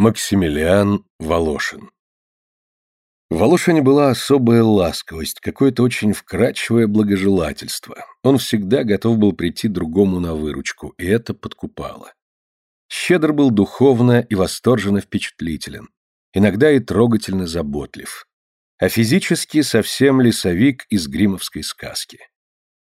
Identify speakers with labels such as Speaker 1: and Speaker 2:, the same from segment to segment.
Speaker 1: Максимилиан Волошин В Волошине была особая ласковость, какое-то очень вкрадчивое благожелательство. Он всегда готов был прийти другому на выручку, и это подкупало. Щедр был духовно и восторженно впечатлителен, иногда и трогательно заботлив. А физически совсем лесовик из гримовской сказки.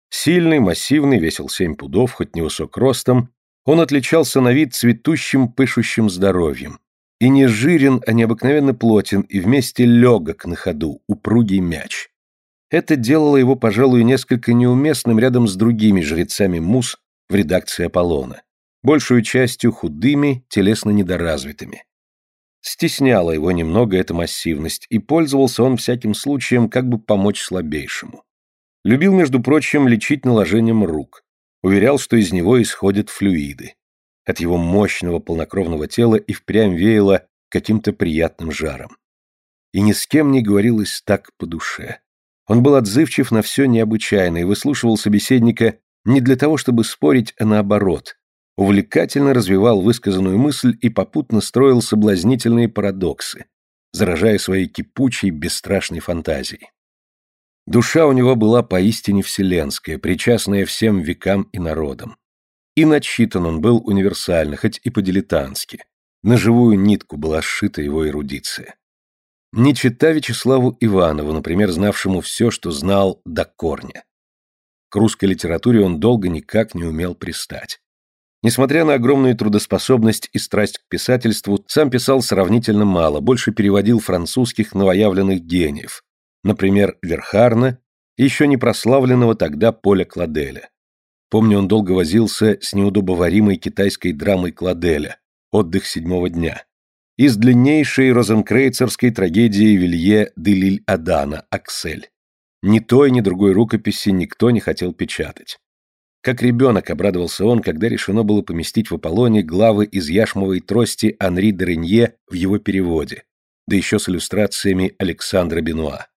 Speaker 1: Сильный, массивный, весил семь пудов, хоть невысок ростом, он отличался на вид цветущим, пышущим здоровьем, и не жирен, а необыкновенно плотен, и вместе легок на ходу, упругий мяч. Это делало его, пожалуй, несколько неуместным рядом с другими жрецами мус в редакции Аполлона, большую частью худыми, телесно недоразвитыми. Стесняла его немного эта массивность, и пользовался он всяким случаем, как бы помочь слабейшему. Любил, между прочим, лечить наложением рук. Уверял, что из него исходят флюиды. От его мощного полнокровного тела и впрямь веяло каким-то приятным жаром. И ни с кем не говорилось так по душе. Он был отзывчив на все необычайное и выслушивал собеседника не для того, чтобы спорить, а наоборот. Увлекательно развивал высказанную мысль и попутно строил соблазнительные парадоксы, заражая своей кипучей, бесстрашной фантазией. Душа у него была поистине вселенская, причастная всем векам и народам. И начитан он был универсально, хоть и по-дилетантски. На живую нитку была сшита его эрудиция. Не чита Вячеславу Иванову, например, знавшему все, что знал до корня. К русской литературе он долго никак не умел пристать. Несмотря на огромную трудоспособность и страсть к писательству, сам писал сравнительно мало, больше переводил французских новоявленных гениев, например, Верхарна и еще не прославленного тогда Поля Кладеля. Помню, он долго возился с неудобоваримой китайской драмой Кладеля «Отдых седьмого дня» из длиннейшей розенкрейцерской трагедии Вилье де Лиль-Адана «Аксель». Ни той, ни другой рукописи никто не хотел печатать. Как ребенок обрадовался он, когда решено было поместить в Аполлоне главы из яшмовой трости Анри де Ренье в его переводе, да еще с иллюстрациями Александра Бенуа.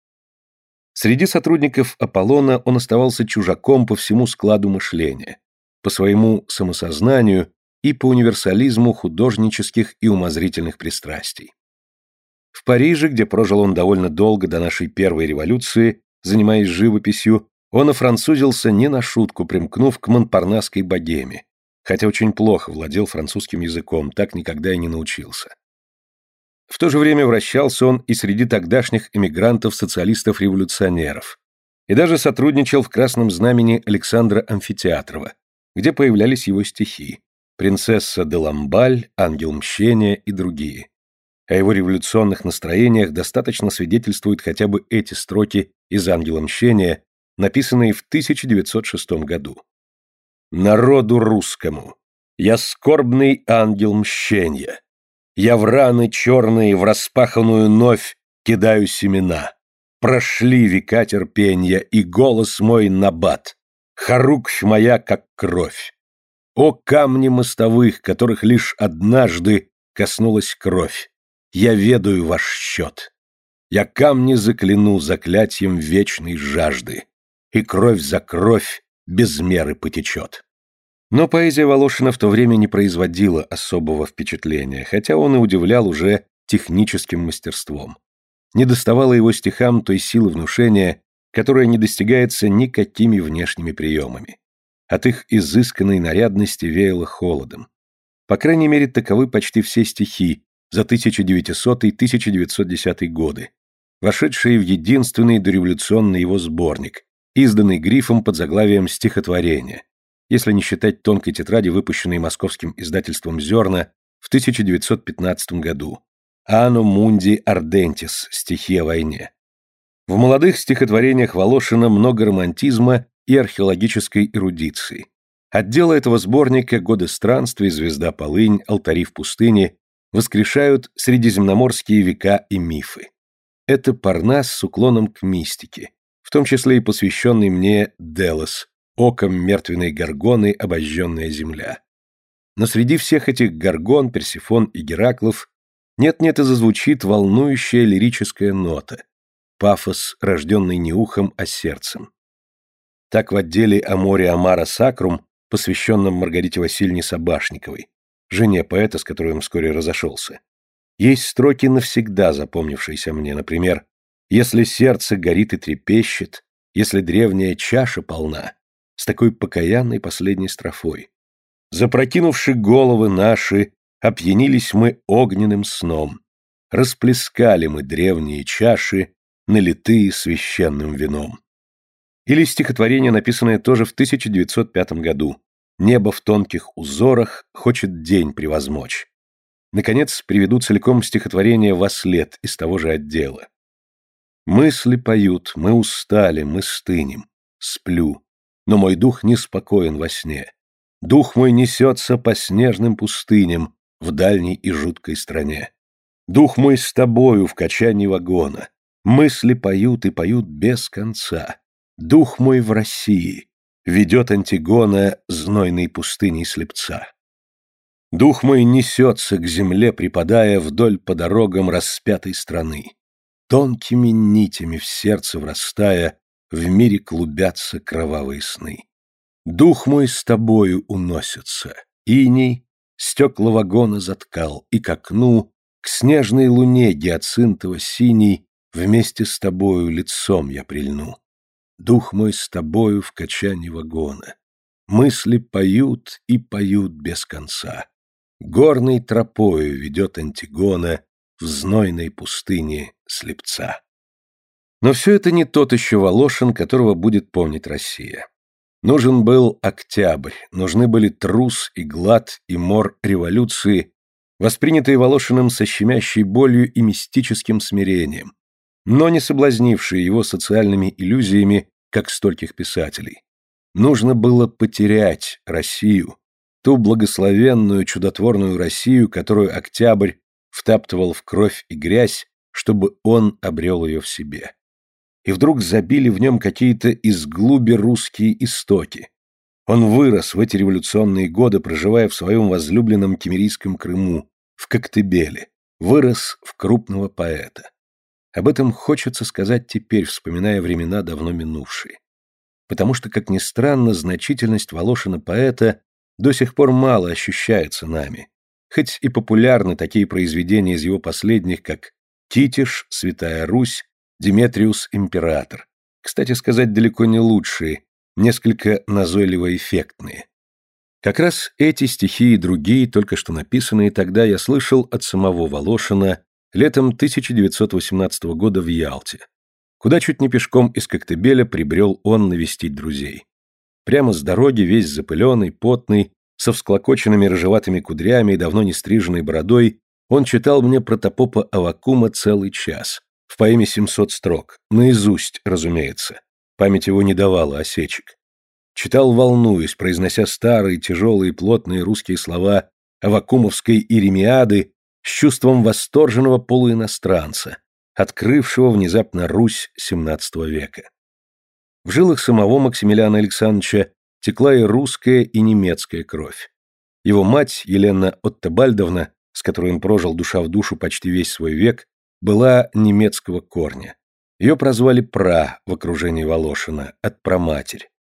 Speaker 1: Среди сотрудников Аполлона он оставался чужаком по всему складу мышления, по своему самосознанию и по универсализму художнических и умозрительных пристрастий. В Париже, где прожил он довольно долго до нашей первой революции, занимаясь живописью, он офранцузился не на шутку, примкнув к монпарнасской богеме, хотя очень плохо владел французским языком, так никогда и не научился. В то же время вращался он и среди тогдашних эмигрантов-социалистов-революционеров, и даже сотрудничал в Красном знамени Александра Амфитеатрова, где появлялись его стихи «Принцесса де Ламбаль», «Ангел мщения» и другие. О его революционных настроениях достаточно свидетельствуют хотя бы эти строки из «Ангела мщения», написанные в 1906 году. «Народу русскому! Я скорбный ангел мщения!» Я в раны черные, в распаханную новь кидаю семена. Прошли века терпенья, и голос мой набат. Харуквь моя, как кровь. О камни мостовых, которых лишь однажды коснулась кровь. Я ведаю ваш счет. Я камни закляну заклятием вечной жажды, и кровь за кровь без меры потечет. Но поэзия Волошина в то время не производила особого впечатления, хотя он и удивлял уже техническим мастерством. Не доставало его стихам той силы внушения, которая не достигается никакими внешними приемами. От их изысканной нарядности веяло холодом. По крайней мере, таковы почти все стихи за 1900-1910 годы, вошедшие в единственный дореволюционный его сборник, изданный грифом под заглавием «Стихотворение», если не считать тонкой тетради, выпущенной московским издательством «Зерна» в 1915 году. «Ано мунди ардентис. Стихи о войне». В молодых стихотворениях Волошина много романтизма и археологической эрудиции. Отделы этого сборника «Годы странствий», «Звезда полынь», «Алтари в пустыне» воскрешают средиземноморские века и мифы. Это Парнас с уклоном к мистике, в том числе и посвященный мне Делос, оком мертвенной горгоны обожженная земля. Но среди всех этих горгон, Персифон и Гераклов нет-нет и зазвучит волнующая лирическая нота, пафос, рожденный не ухом, а сердцем. Так в отделе о море Амара Сакрум, посвященном Маргарите Васильевне Собашниковой, жене поэта, с которой он вскоре разошелся, Есть строки, навсегда запомнившиеся мне, например, «Если сердце горит и трепещет, если древняя чаша полна», с такой покаянной последней строфой. Запрокинувши головы наши, опьянились мы огненным сном. Расплескали мы древние чаши, налитые священным вином. Или стихотворение, написанное тоже в 1905 году. «Небо в тонких узорах хочет день превозмочь». Наконец, приведу целиком стихотворение «Вослед» из того же отдела. «Мысли поют, мы устали, мы стынем. Сплю, но мой дух неспокоен во сне. Дух мой несется по снежным пустыням в дальней и жуткой стране. Дух мой с тобою в качании вагона. Мысли поют и поют без конца. Дух мой в России. Ведет Антигона знойной пустыней слепца. Дух мой несется к земле, припадая вдоль по дорогам распятой страны. Тонкими нитями в сердце врастая, в мире клубятся кровавые сны. Дух мой с тобою уносится, иней стекла вагона заткал, и к окну, к снежной луне гиацинтово-синий, вместе с тобою лицом я прильну. Дух мой с тобою в качании вагона. Мысли поют и поют без конца. Горной тропою ведет Антигона в знойной пустыне слепца. Но все это не тот еще Волошин, которого будет помнить Россия. Нужен был октябрь, нужны были трус и глад и мор революции, воспринятые Волошиным со щемящей болью и мистическим смирением, но не соблазнившие его социальными иллюзиями, как стольких писателей. Нужно было потерять Россию, ту благословенную, чудотворную Россию, которую Октябрь втаптывал в кровь и грязь, чтобы он обрел ее в себе и вдруг забили в нем какие-то из глуби русские истоки. Он вырос в эти революционные годы, проживая в своем возлюбленном кемерийском Крыму, в Коктебеле, вырос в крупного поэта. Об этом хочется сказать теперь, вспоминая времена давно минувшие. Потому что, как ни странно, значительность Волошина поэта до сих пор мало ощущается нами, хоть и популярны такие произведения из его последних, как «Титиш», «Святая Русь», Диметриус Император. Кстати сказать, далеко не лучшие, несколько назойливо эффектные. Как раз эти стихи и другие, только что написанные тогда, я слышал от самого Волошина летом 1918 года в Ялте, куда чуть не пешком из Коктебеля прибрел он навестить друзей. Прямо с дороги, весь запыленный, потный, со всклокоченными рыжеватыми кудрями и давно не стриженной бородой, он читал мне протопопа Авакума целый час, в поэме 700 строк. Наизусть, разумеется. Память его не давала осечек. Читал волнуясь, произнося старые, тяжелые, плотные русские слова авакумовской иеремиады с чувством восторженного полуиностранца, открывшего внезапно Русь XVII века. В жилах самого Максимилиана Александровича текла и русская, и немецкая кровь. Его мать, Елена Оттебальдовна, с которой он прожил душа в душу почти весь свой век, была немецкого корня. Ее прозвали Пра в окружении Волошина, от праматерь.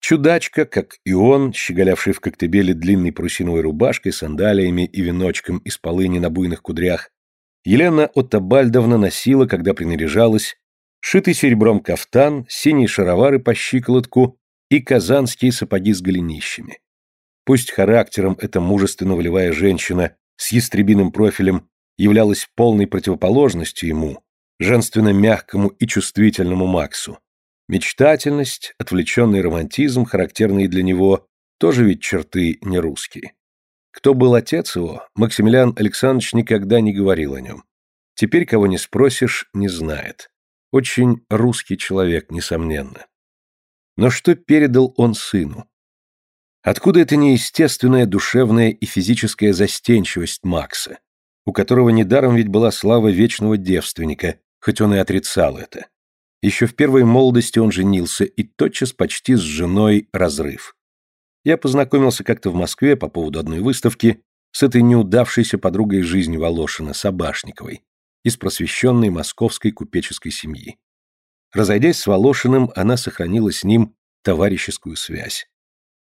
Speaker 1: Чудачка, как и он, щеголявший в коктебеле длинной прусиновой рубашкой, сандалиями и веночком из полыни на буйных кудрях, Елена Оттабальдовна носила, когда принаряжалась, шитый серебром кафтан, синие шаровары по щиколотку и казанские сапоги с голенищами. Пусть характером эта мужественно волевая женщина с ястребиным профилем являлась полной противоположностью ему, женственно-мягкому и чувствительному Максу. Мечтательность, отвлеченный романтизм, характерные для него, тоже ведь черты не русские. Кто был отец его, Максимилиан Александрович никогда не говорил о нем. Теперь, кого не спросишь, не знает. Очень русский человек, несомненно. Но что передал он сыну? Откуда эта неестественная душевная и физическая застенчивость Макса? У которого недаром ведь была слава вечного девственника, хоть он и отрицал это. Еще в первой молодости он женился, и тотчас почти с женой разрыв. Я познакомился как-то в Москве по поводу одной выставки с этой неудавшейся подругой жизни Волошина, Собашниковой, из просвещенной московской купеческой семьи. Разойдясь с Волошиным, она сохранила с ним товарищескую связь.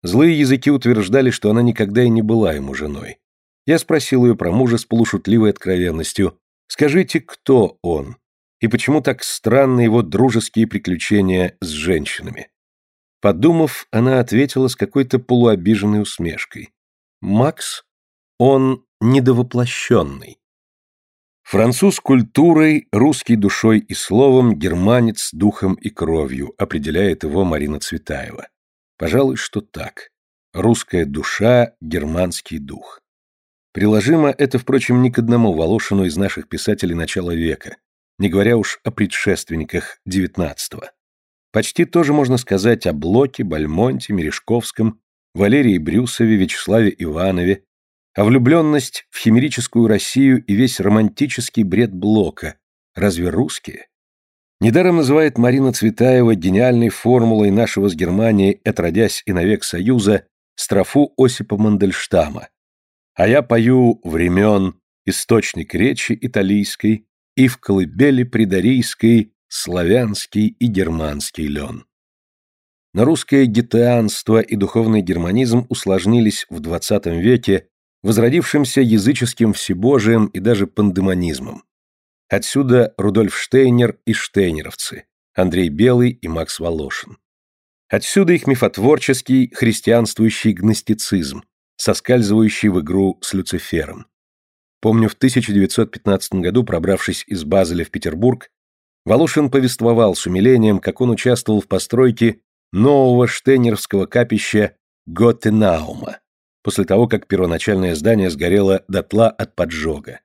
Speaker 1: Злые языки утверждали, что она никогда и не была ему женой. Я спросил ее про мужа с полушутливой откровенностью. «Скажите, кто он? И почему так странны его дружеские приключения с женщинами?» Подумав, она ответила с какой-то полуобиженной усмешкой. «Макс, он недовоплощенный». Француз культурой, русский душой и словом, германец духом и кровью, определяет его Марина Цветаева. Пожалуй, что так. Русская душа, германский дух. Приложимо это, впрочем, не к одному Волошину из наших писателей начала века, не говоря уж о предшественниках XIX. Почти тоже можно сказать о Блоке, Бальмонте, Мережковском, Валерии Брюсове, Вячеславе Иванове, а влюбленность в химерическую Россию и весь романтический бред Блока разве русские? Недаром называет Марина Цветаева гениальной формулой нашего с Германией, отродясь и навек союза, строфу Осипа Мандельштама. А я пою времен, источник речи италийской, и в колыбели придарийской славянский и германский лен. Но русское гетеанство и духовный германизм усложнились в XX веке возродившимся языческим всебожием и даже пандемонизмом. Отсюда Рудольф Штейнер и штейнеровцы, Андрей Белый и Макс Волошин. Отсюда их мифотворческий христианствующий гностицизм, соскальзывающий в игру с Люцифером. Помню, в 1915 году, пробравшись из Базеля в Петербург, Волошин повествовал с умилением, как он участвовал в постройке нового штейнеровского капища Готенаума, после того, как первоначальное здание сгорело дотла от поджога.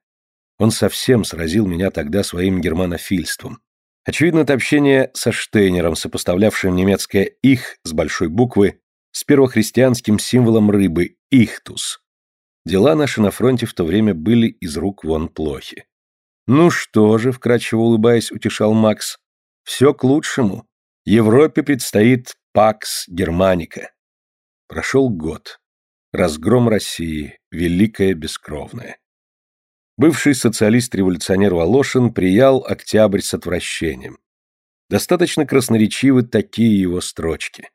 Speaker 1: Он совсем сразил меня тогда своим германофильством. Очевидно, это общение со Штейнером, сопоставлявшим немецкое «их» с большой буквы, с первохристианским символом рыбы «ихтус». Дела наши на фронте в то время были из рук вон плохи. «Ну что же», — вкрадчиво улыбаясь, утешал Макс, — «все к лучшему. Европе предстоит Пакс Германика». Прошел год. Разгром России, великая бескровная. Бывший социалист-революционер Волошин приял октябрь с отвращением. Достаточно красноречивы такие его строчки.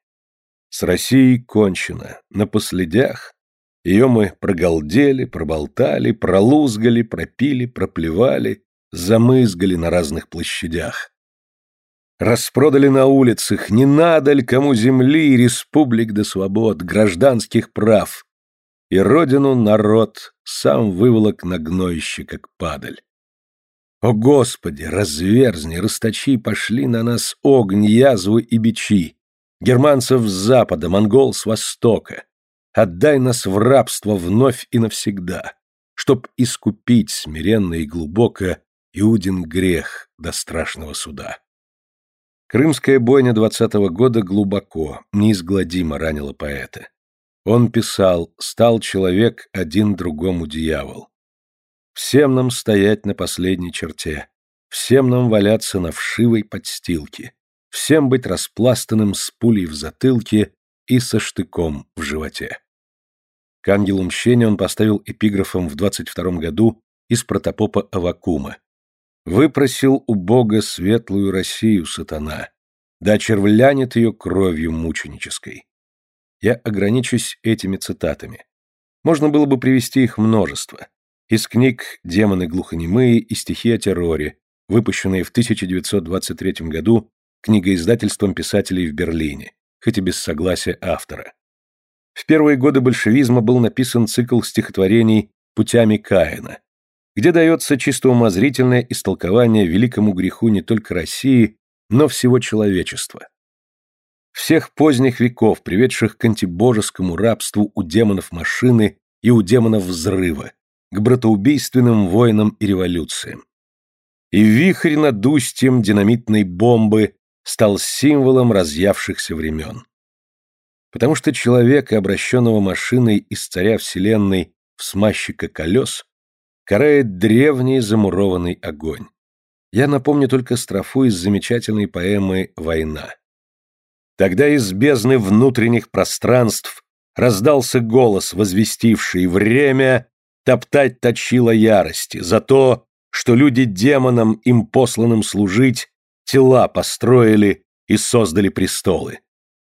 Speaker 1: «С Россией кончено, на последях ее мы прогалдели, проболтали, пролузгали, пропили, проплевали, замызгали на разных площадях. Распродали на улицах, не надо ли кому земли, республик до свобод, гражданских прав. И родину народ сам выволок на гноище, как падаль. О, Господи, разверзни, расточи пошли на нас огонь, язву и бичи. Германцев с запада, монгол с востока отдай нас в рабство вновь и навсегда, чтоб искупить смиренно и глубоко Иудин грех до страшного суда. Крымская бойня двадцатого года глубоко, неизгладимо ранила поэта. Он писал «Стал человек один другому дьявол». Всем нам стоять на последней черте, всем нам валяться на вшивой подстилке, всем быть распластанным с пулей в затылке и со штыком в животе. К ангелу мщения он поставил эпиграфом в 22 году из протопопа Авакума. «Выпросил у Бога светлую Россию, сатана, да червлянет ее кровью мученической». Я ограничусь этими цитатами. Можно было бы привести их множество. Из книг «Демоны глухонемые» и «Стихи о терроре», выпущенные в 1923 году книгоиздательством писателей в Берлине хоть и без согласия автора. В первые годы большевизма был написан цикл стихотворений «Путями Каина», где дается чисто умозрительное истолкование великому греху не только России, но всего человечества. Всех поздних веков, приведших к антибожескому рабству у демонов машины и у демонов взрыва, к братоубийственным войнам и революциям. И вихрь над устьем динамитной бомбы стал символом разъявшихся времен. Потому что человека, обращенного машиной из царя вселенной в смазчика колес, карает древний замурованный огонь. Я напомню только строфу из замечательной поэмы «Война». Тогда из бездны внутренних пространств раздался голос, возвестивший время топтать точила ярости за то, что люди демонам, им посланным служить, тела построили и создали престолы.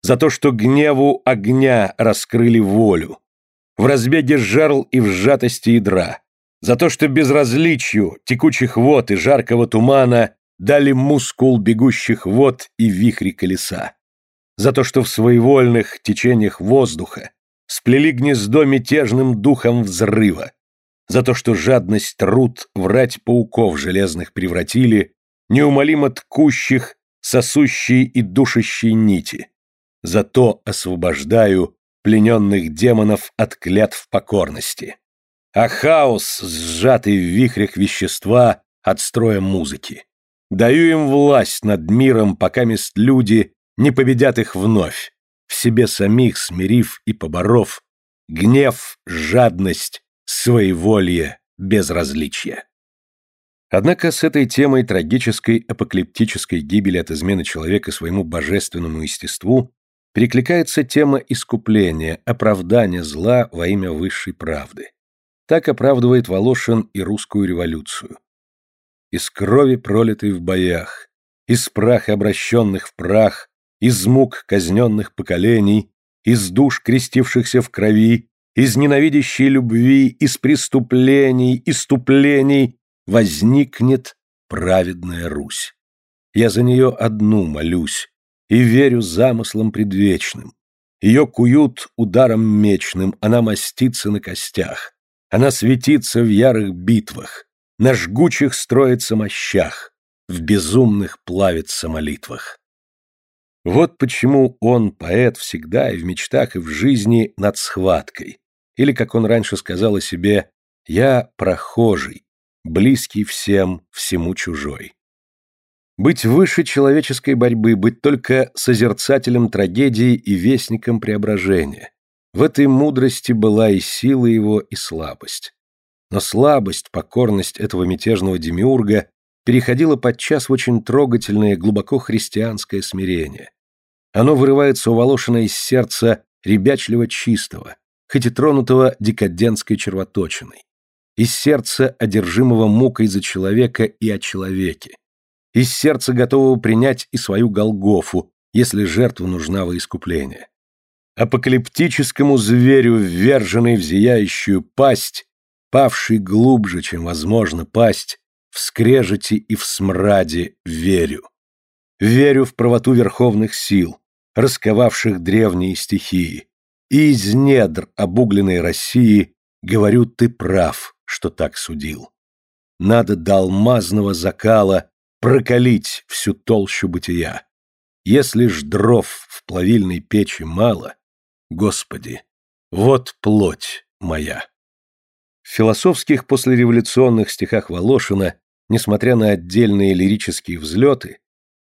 Speaker 1: За то, что гневу огня раскрыли волю. в разбеге жерл и в сжатости ядра, за то, что безразличию текучих вод и жаркого тумана дали мускул бегущих вод и вихри колеса, за то, что в своевольных течениях воздуха сплели гнездо мятежным духом взрыва, за то, что жадность труд врать пауков железных превратили, неумолимо ткущих, сосущие и душащие нити. Зато освобождаю плененных демонов от клятв покорности. А хаос, сжатый в вихрях вещества, от строя музыки. Даю им власть над миром, пока мест люди не победят их вновь, в себе самих смирив и поборов гнев, жадность, своеволье, безразличие. Однако с этой темой трагической апокалиптической гибели от измены человека своему божественному естеству перекликается тема искупления, оправдания зла во имя высшей правды. Так оправдывает Волошин и русскую революцию. Из крови, пролитой в боях, из праха, обращенных в прах, из мук казненных поколений, из душ, крестившихся в крови, из ненавидящей любви, из преступлений, иступлений возникнет праведная Русь. Я за нее одну молюсь и верю замыслам предвечным. Ее куют ударом мечным, она мастится на костях, она светится в ярых битвах, на жгучих строится мощах, в безумных плавится молитвах. Вот почему он, поэт, всегда и в мечтах, и в жизни над схваткой. Или, как он раньше сказал о себе, «Я прохожий, близкий всем, всему чужой». Быть выше человеческой борьбы, быть только созерцателем трагедии и вестником преображения. В этой мудрости была и сила его, и слабость. Но слабость, покорность этого мятежного демиурга переходило подчас в очень трогательное, глубоко христианское смирение. Оно вырывается у Волошина из сердца ребячливо чистого, хоть и тронутого декадентской червоточиной, из сердца, одержимого мукой за человека и о человеке, из сердца, готового принять и свою Голгофу, если жертва нужна во искупление. Апокалиптическому зверю, вверженный в зияющую пасть, павший глубже, чем возможно пасть, в скрежете и в смраде верю. Верю в правоту верховных сил, расковавших древние стихии. И из недр обугленной России говорю, ты прав, что так судил. Надо до алмазного закала прокалить всю толщу бытия. Если ж дров в плавильной печи мало, Господи, вот плоть моя. В философских послереволюционных стихах Волошина, несмотря на отдельные лирические взлеты,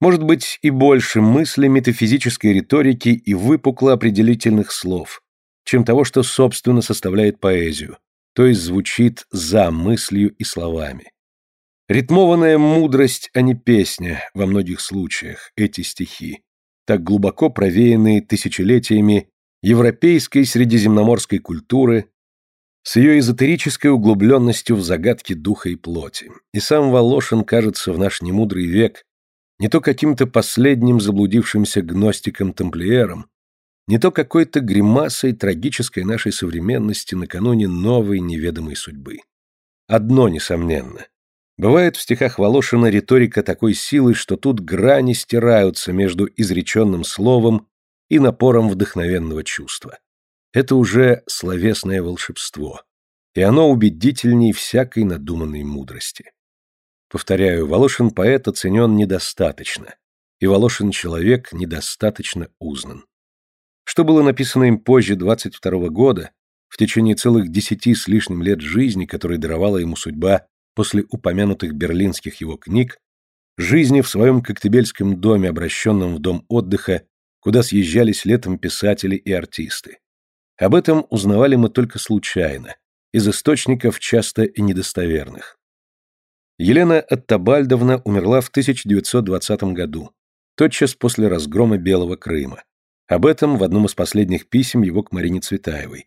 Speaker 1: может быть и больше мысли метафизической риторики и выпукло определительных слов, чем того, что собственно составляет поэзию, то есть звучит за мыслью и словами. Ритмованная мудрость, а не песня во многих случаях, эти стихи, так глубоко провеянные тысячелетиями европейской средиземноморской культуры, с ее эзотерической углубленностью в загадки духа и плоти. И сам Волошин кажется в наш немудрый век не то каким-то последним заблудившимся гностиком-тамплиером, не то какой-то гримасой трагической нашей современности накануне новой неведомой судьбы. Одно несомненно. Бывает в стихах Волошина риторика такой силы, что тут грани стираются между изреченным словом и напором вдохновенного чувства. Это уже словесное волшебство, и оно убедительней всякой надуманной мудрости. Повторяю, Волошин поэт оценен недостаточно, и Волошин человек недостаточно узнан. Что было написано им позже 22 года, в течение целых десяти с лишним лет жизни, которые даровала ему судьба после упомянутых берлинских его книг, жизни в своем коктебельском доме, обращенном в дом отдыха, куда съезжались летом писатели и артисты. Об этом узнавали мы только случайно, из источников часто и недостоверных. Елена Оттабальдовна умерла в 1920 году, тотчас после разгрома Белого Крыма. Об этом в одном из последних писем его к Марине Цветаевой.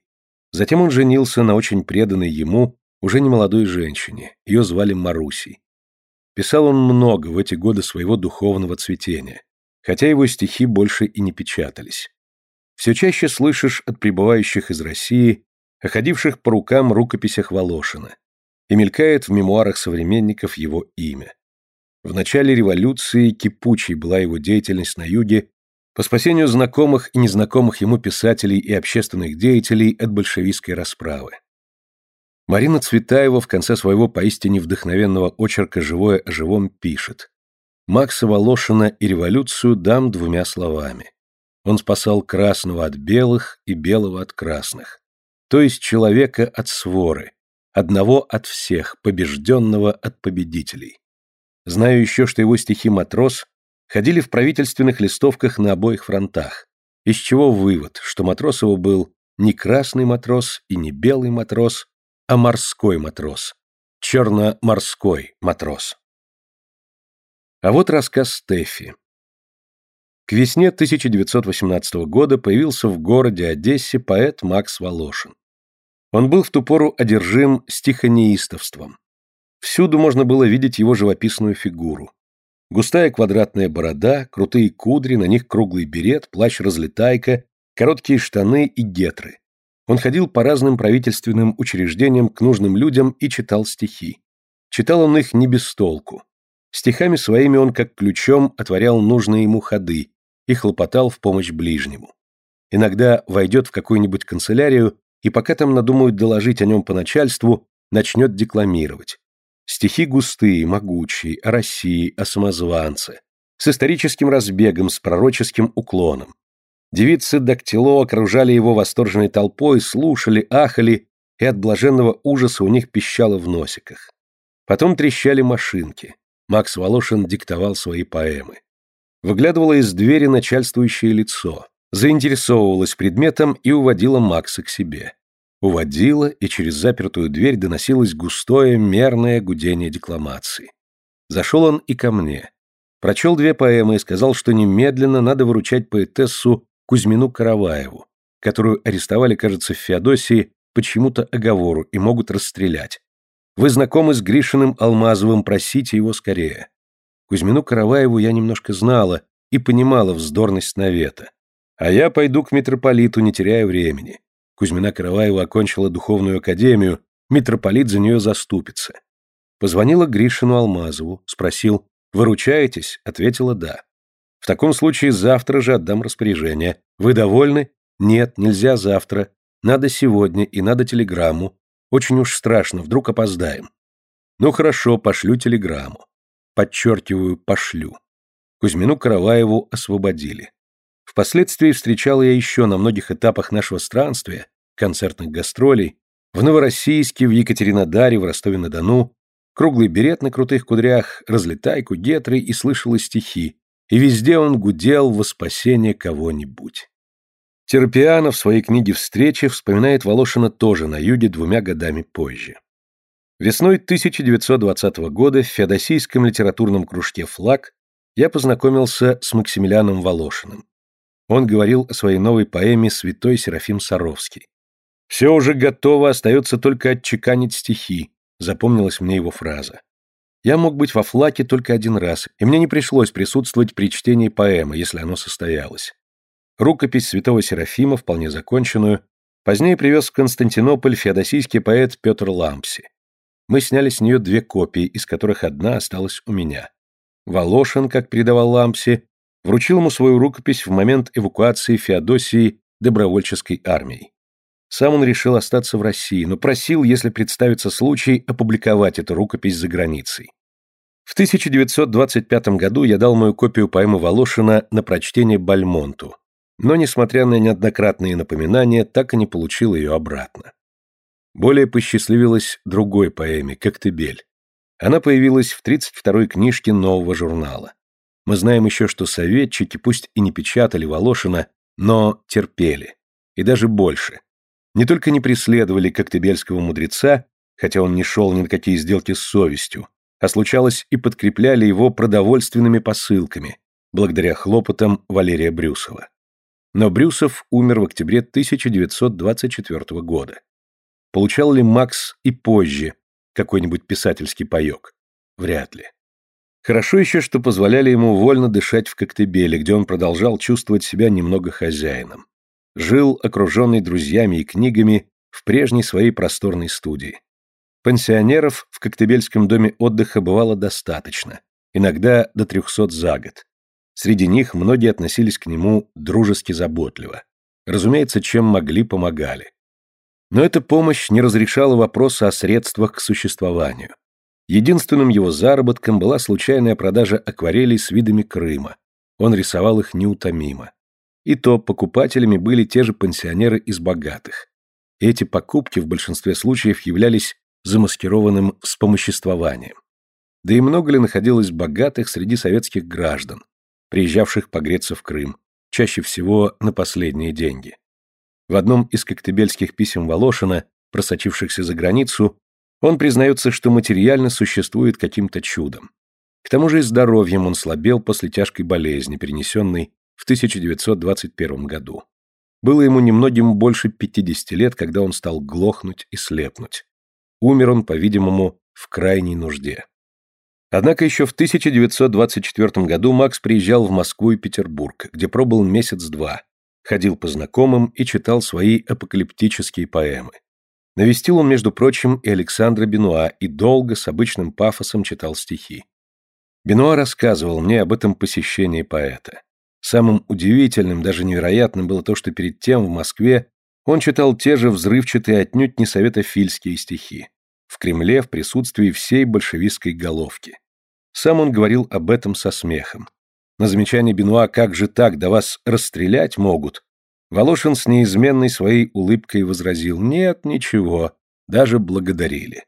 Speaker 1: Затем он женился на очень преданной ему, уже немолодой женщине, ее звали Марусей. Писал он много в эти годы своего духовного цветения, хотя его стихи больше и не печатались. Все чаще слышишь от прибывающих из России о ходивших по рукам рукописях Волошина, и мелькает в мемуарах современников его имя. В начале революции кипучей была его деятельность на юге по спасению знакомых и незнакомых ему писателей и общественных деятелей от большевистской расправы. Марина Цветаева в конце своего поистине вдохновенного очерка «Живое о живом» пишет «Макса Волошина и революцию дам двумя словами. Он спасал красного от белых и белого от красных, то есть человека от своры, одного от всех, побежденного от победителей. Знаю еще, что его стихи «Матрос» ходили в правительственных листовках на обоих фронтах, из чего вывод, что Матросову был не красный матрос и не белый матрос, а морской матрос, черно-морской матрос. А вот рассказ Стефи. К весне 1918 года появился в городе Одессе поэт Макс Волошин. Он был в ту пору одержим стихонеистовством. Всюду можно было видеть его живописную фигуру. Густая квадратная борода, крутые кудри, на них круглый берет, плащ-разлетайка, короткие штаны и гетры. Он ходил по разным правительственным учреждениям к нужным людям и читал стихи. Читал он их не без толку. Стихами своими он как ключом отворял нужные ему ходы и хлопотал в помощь ближнему. Иногда войдет в какую-нибудь канцелярию и пока там надумают доложить о нем по начальству, начнет декламировать. Стихи густые, могучие, о России, о самозванце, с историческим разбегом, с пророческим уклоном. Девицы Дактило окружали его восторженной толпой, слушали, ахали, и от блаженного ужаса у них пищало в носиках. Потом трещали машинки. Макс Волошин диктовал свои поэмы. Выглядывало из двери начальствующее лицо, заинтересовывалось предметом и уводила Макса к себе. Уводила, и через запертую дверь доносилось густое, мерное гудение декламации. Зашел он и ко мне. Прочел две поэмы и сказал, что немедленно надо выручать поэтессу Кузьмину Караваеву, которую арестовали, кажется, в Феодосии по чему-то оговору и могут расстрелять. Вы знакомы с Гришиным Алмазовым, просите его скорее. Кузьмину Караваеву я немножко знала и понимала вздорность навета. А я пойду к митрополиту, не теряя времени. Кузьмина Караваева окончила духовную академию, митрополит за нее заступится. Позвонила Гришину Алмазову, спросил, «Выручаетесь?» Ответила «да». В таком случае завтра же отдам распоряжение. Вы довольны? Нет, нельзя завтра. Надо сегодня и надо телеграмму. Очень уж страшно, вдруг опоздаем. Ну хорошо, пошлю телеграмму. Подчеркиваю, пошлю. Кузьмину Караваеву освободили. Впоследствии встречал я еще на многих этапах нашего странствия, концертных гастролей, в Новороссийске, в Екатеринодаре, в Ростове-на-Дону, круглый берет на крутых кудрях, разлетайку, гетры и слышала стихи, и везде он гудел во спасение кого-нибудь. Терпианов в своей книге «Встречи» вспоминает Волошина тоже на юге двумя годами позже. Весной 1920 года в Феодосийском литературном кружке «Флаг» я познакомился с Максимилианом Волошиным. Он говорил о своей новой поэме «Святой Серафим Саровский». «Все уже готово, остается только отчеканить стихи», запомнилась мне его фраза. Я мог быть во флаке только один раз, и мне не пришлось присутствовать при чтении поэмы, если оно состоялось. Рукопись святого Серафима, вполне законченную, позднее привез в Константинополь феодосийский поэт Петр Лампси. Мы сняли с нее две копии, из которых одна осталась у меня. Волошин, как передавал Лампси, вручил ему свою рукопись в момент эвакуации Феодосии добровольческой армией. Сам он решил остаться в России, но просил, если представится случай, опубликовать эту рукопись за границей. В 1925 году я дал мою копию поэмы Волошина на прочтение Бальмонту, но, несмотря на неоднократные напоминания, так и не получил ее обратно. Более посчастливилась другой поэме «Коктебель». Она появилась в 32-й книжке нового журнала. Мы знаем еще, что советчики пусть и не печатали Волошина, но терпели. И даже больше. Не только не преследовали коктебельского мудреца, хотя он не шел ни на какие сделки с совестью, а случалось и подкрепляли его продовольственными посылками, благодаря хлопотам Валерия Брюсова. Но Брюсов умер в октябре 1924 года. Получал ли Макс и позже какой-нибудь писательский паек? Вряд ли. Хорошо еще, что позволяли ему вольно дышать в Коктебеле, где он продолжал чувствовать себя немного хозяином. Жил, окруженный друзьями и книгами, в прежней своей просторной студии. Пенсионеров в Коктебельском доме отдыха бывало достаточно, иногда до трехсот за год. Среди них многие относились к нему дружески заботливо. Разумеется, чем могли, помогали. Но эта помощь не разрешала вопроса о средствах к существованию. Единственным его заработком была случайная продажа акварелей с видами Крыма. Он рисовал их неутомимо. И то покупателями были те же пенсионеры из богатых. эти покупки в большинстве случаев являлись замаскированным вспомоществованием. Да и много ли находилось богатых среди советских граждан, приезжавших погреться в Крым, чаще всего на последние деньги. В одном из коктебельских писем Волошина, просочившихся за границу, он признается, что материально существует каким-то чудом. К тому же и здоровьем он слабел после тяжкой болезни, перенесенной в 1921 году. Было ему немногим больше 50 лет, когда он стал глохнуть и слепнуть. Умер он, по-видимому, в крайней нужде. Однако еще в 1924 году Макс приезжал в Москву и Петербург, где пробыл месяц-два, ходил по знакомым и читал свои апокалиптические поэмы. Навестил он, между прочим, и Александра Бенуа и долго с обычным пафосом читал стихи. Бенуа рассказывал мне об этом посещении поэта. Самым удивительным, даже невероятным было то, что перед тем в Москве он читал те же взрывчатые, отнюдь не советофильские стихи. В Кремле в присутствии всей большевистской головки. Сам он говорил об этом со смехом. На замечание Бенуа «Как же так, да вас расстрелять могут?» Волошин с неизменной своей улыбкой возразил «Нет, ничего, даже благодарили».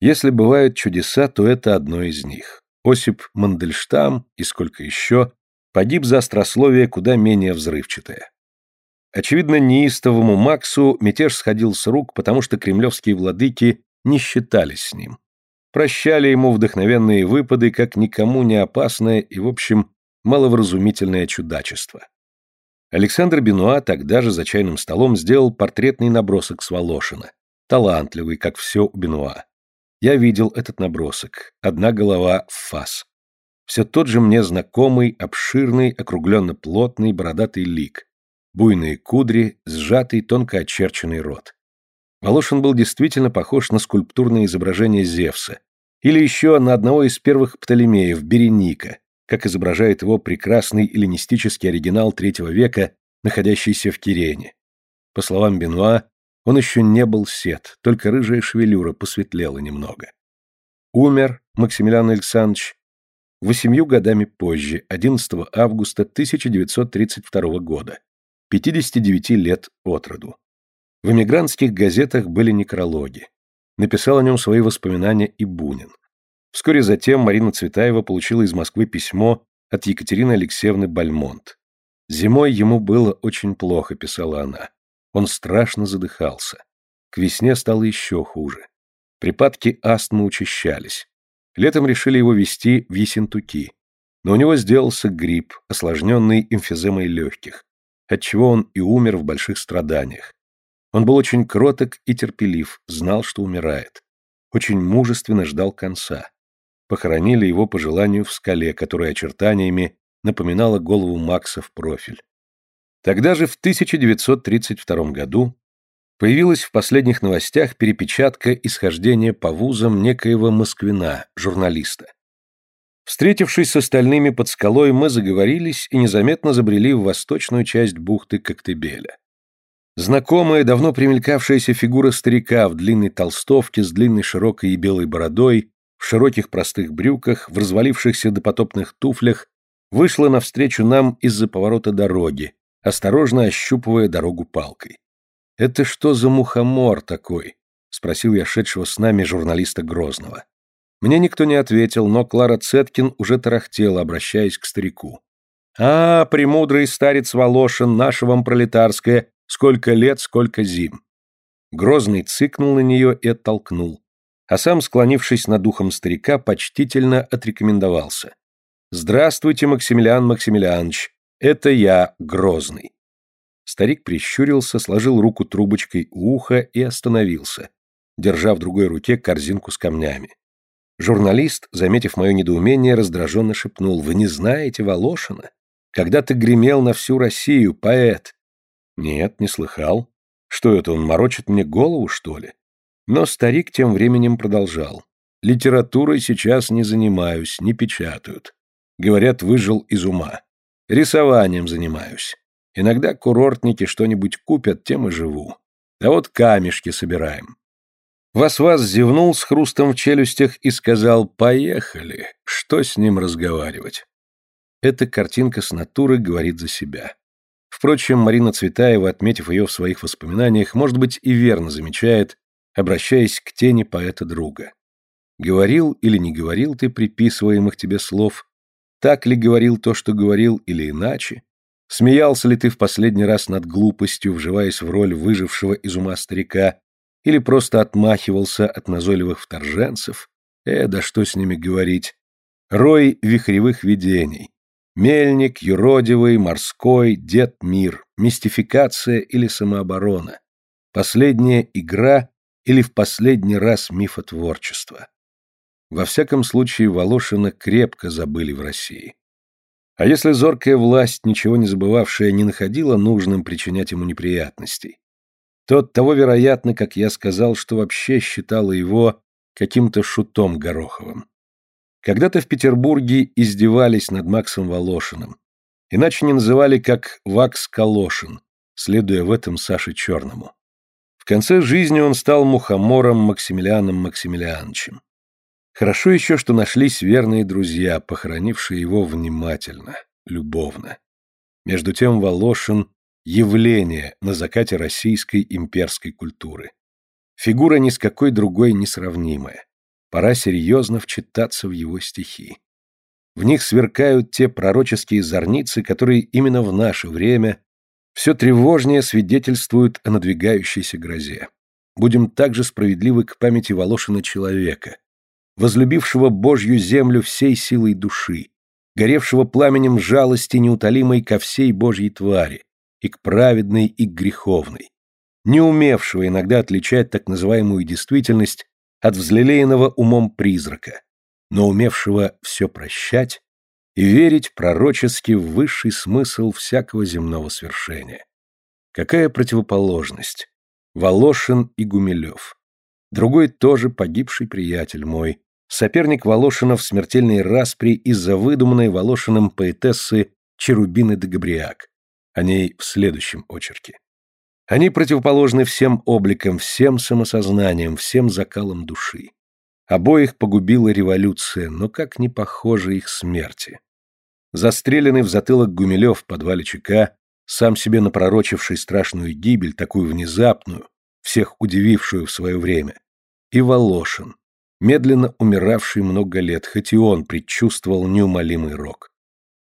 Speaker 1: Если бывают чудеса, то это одно из них. Осип Мандельштам и сколько еще погиб за острословие куда менее взрывчатое. Очевидно, неистовому Максу мятеж сходил с рук, потому что кремлевские владыки не считались с ним. Прощали ему вдохновенные выпады, как никому не опасное и, в общем, маловразумительное чудачество. Александр Бенуа тогда же за чайным столом сделал портретный набросок с Волошина, талантливый, как все у Бенуа. Я видел этот набросок, одна голова в фас. Все тот же мне знакомый, обширный, округленно-плотный, бородатый лик, буйные кудри, сжатый, тонко очерченный рот. Волошин был действительно похож на скульптурное изображение Зевса, или еще на одного из первых Птолемеев, Береника, как изображает его прекрасный эллинистический оригинал третьего века, находящийся в Кирене. По словам Бенуа, он еще не был сед, только рыжая шевелюра посветлела немного. Умер Максимилиан Александрович восемью годами позже, 11 августа 1932 года, 59 лет от роду. В эмигрантских газетах были некрологи. Написал о нем свои воспоминания и Бунин. Вскоре затем Марина Цветаева получила из Москвы письмо от Екатерины Алексеевны Бальмонт. «Зимой ему было очень плохо», — писала она. Он страшно задыхался. К весне стало еще хуже. Припадки астмы учащались. Летом решили его везти в Ессентуки. Но у него сделался грипп, осложненный эмфиземой легких, отчего он и умер в больших страданиях. Он был очень кроток и терпелив, знал, что умирает. Очень мужественно ждал конца. Похоронили его по желанию в скале, которая очертаниями напоминала голову Макса в профиль. Тогда же, в 1932 году, появилась в последних новостях перепечатка исхождения по вузам некоего Москвина, журналиста. Встретившись с остальными под скалой, мы заговорились и незаметно забрели в восточную часть бухты Коктебеля. Знакомая, давно примелькавшаяся фигура старика в длинной толстовке с длинной широкой и белой бородой, в широких простых брюках, в развалившихся допотопных туфлях, вышла навстречу нам из-за поворота дороги, осторожно ощупывая дорогу палкой. «Это что за мухомор такой?» — спросил я шедшего с нами журналиста Грозного. Мне никто не ответил, но Клара Цеткин уже тарахтела, обращаясь к старику. «А, премудрый старец Волошин, наша вам пролетарская, сколько лет, сколько зим!» Грозный цыкнул на нее и оттолкнул, а сам, склонившись над духом старика, почтительно отрекомендовался. «Здравствуйте, Максимилиан Максимилианович, это я, Грозный». Старик прищурился, сложил руку трубочкой у уха и остановился, держа в другой руке корзинку с камнями. Журналист, заметив мое недоумение, раздраженно шепнул, «Вы не знаете Волошина? Когда-то гремел на всю Россию, поэт». «Нет, не слыхал. Что это, он морочит мне голову, что ли? Но старик тем временем продолжал. Литературой сейчас не занимаюсь, не печатают. Говорят, выжил из ума. Рисованием занимаюсь. Иногда курортники что-нибудь купят, тем и живу. А вот камешки собираем. Вас-вас зевнул с хрустом в челюстях и сказал «Поехали». Что с ним разговаривать? Эта картинка с натуры говорит за себя. Впрочем, Марина Цветаева, отметив ее в своих воспоминаниях, может быть, и верно замечает, обращаясь к тени поэта-друга. Говорил или не говорил ты приписываемых тебе слов, так ли говорил то, что говорил, или иначе? Смеялся ли ты в последний раз над глупостью, вживаясь в роль выжившего из ума старика, или просто отмахивался от назойливых вторженцев? Э, да что с ними говорить? Рой вихревых видений. Мельник, юродивый, морской, дед мир, мистификация или самооборона. Последняя игра или в последний раз мифотворчество. Во всяком случае, Волошина крепко забыли в России. А если зоркая власть, ничего не забывавшая, не находила нужным причинять ему неприятностей, то того вероятно, как я сказал, что вообще считала его каким-то шутом Гороховым. Когда-то в Петербурге издевались над Максом Волошиным, иначе не называли как Вакс Калошин, следуя в этом Саше Черному. В конце жизни он стал мухомором Максимилианом Максимилиановичем. Хорошо еще, что нашлись верные друзья, похоронившие его внимательно, любовно. Между тем Волошин — явление на закате российской имперской культуры. Фигура ни с какой другой несравнимая. Пора серьезно вчитаться в его стихи. В них сверкают те пророческие зорницы, которые именно в наше время все тревожнее свидетельствуют о надвигающейся грозе. Будем также справедливы к памяти Волошина человека, возлюбившего Божью землю всей силой души, горевшего пламенем жалости неутолимой ко всей Божьей твари, и к праведной, и к греховной, не умевшего иногда отличать так называемую действительность от взлелеянного умом призрака, но умевшего все прощать и верить пророчески в высший смысл всякого земного свершения. Какая противоположность? Волошин и Гумилев. Другой тоже погибший приятель мой, соперник Волошина в смертельной распри из-за выдуманной Волошиным поэтессы Черубины де Габриак. О ней в следующем очерке. Они противоположны всем обликам, всем самосознанием, всем закалам души. Обоих погубила революция, но как не похожи их смерти. Застреленный в затылок Гумилев в подвале ЧК, сам себе напророчивший страшную гибель, такую внезапную, всех удивившую в свое время, и Волошин, медленно умиравший много лет, хоть и он предчувствовал неумолимый рок.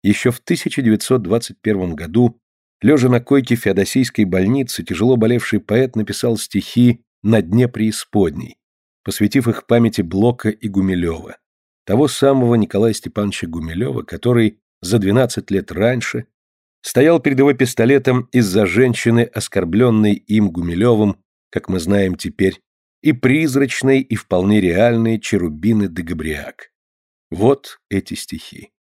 Speaker 1: Еще в 1921 году Лежа на койке Феодосийской больницы, тяжело болевший поэт написал стихи «На дне преисподней», посвятив их памяти Блока и Гумилева, того самого Николая Степановича Гумилева, который за 12 лет раньше стоял перед его пистолетом из-за женщины, оскорбленной им Гумилевым, как мы знаем теперь, и призрачной, и вполне реальной Черубины де Габриак. Вот эти стихи.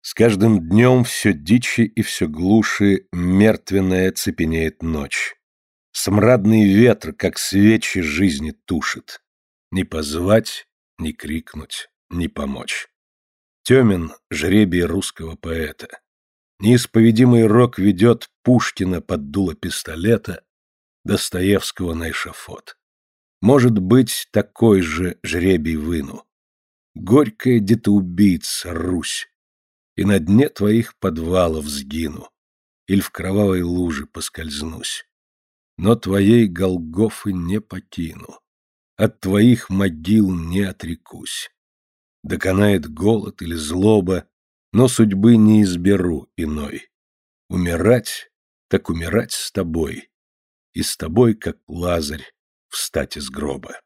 Speaker 1: С каждым днем все дичи и все глуши мертвенная цепенеет ночь. Смрадный ветр, как свечи жизни, тушит. Не позвать, не крикнуть, не помочь. Темен жребий русского поэта. Неисповедимый рок ведет Пушкина под дуло пистолета, Достоевского на эшафот. Может быть, такой же жребий выну. Горькая детоубийца Русь, и на дне твоих подвалов сгину, или в кровавой луже поскользнусь. Но твоей Голгофы не покину, от твоих могил не отрекусь. Доконает голод или злоба, но судьбы не изберу иной. Умирать, так умирать с тобой, и с тобой, как Лазарь, встать из гроба.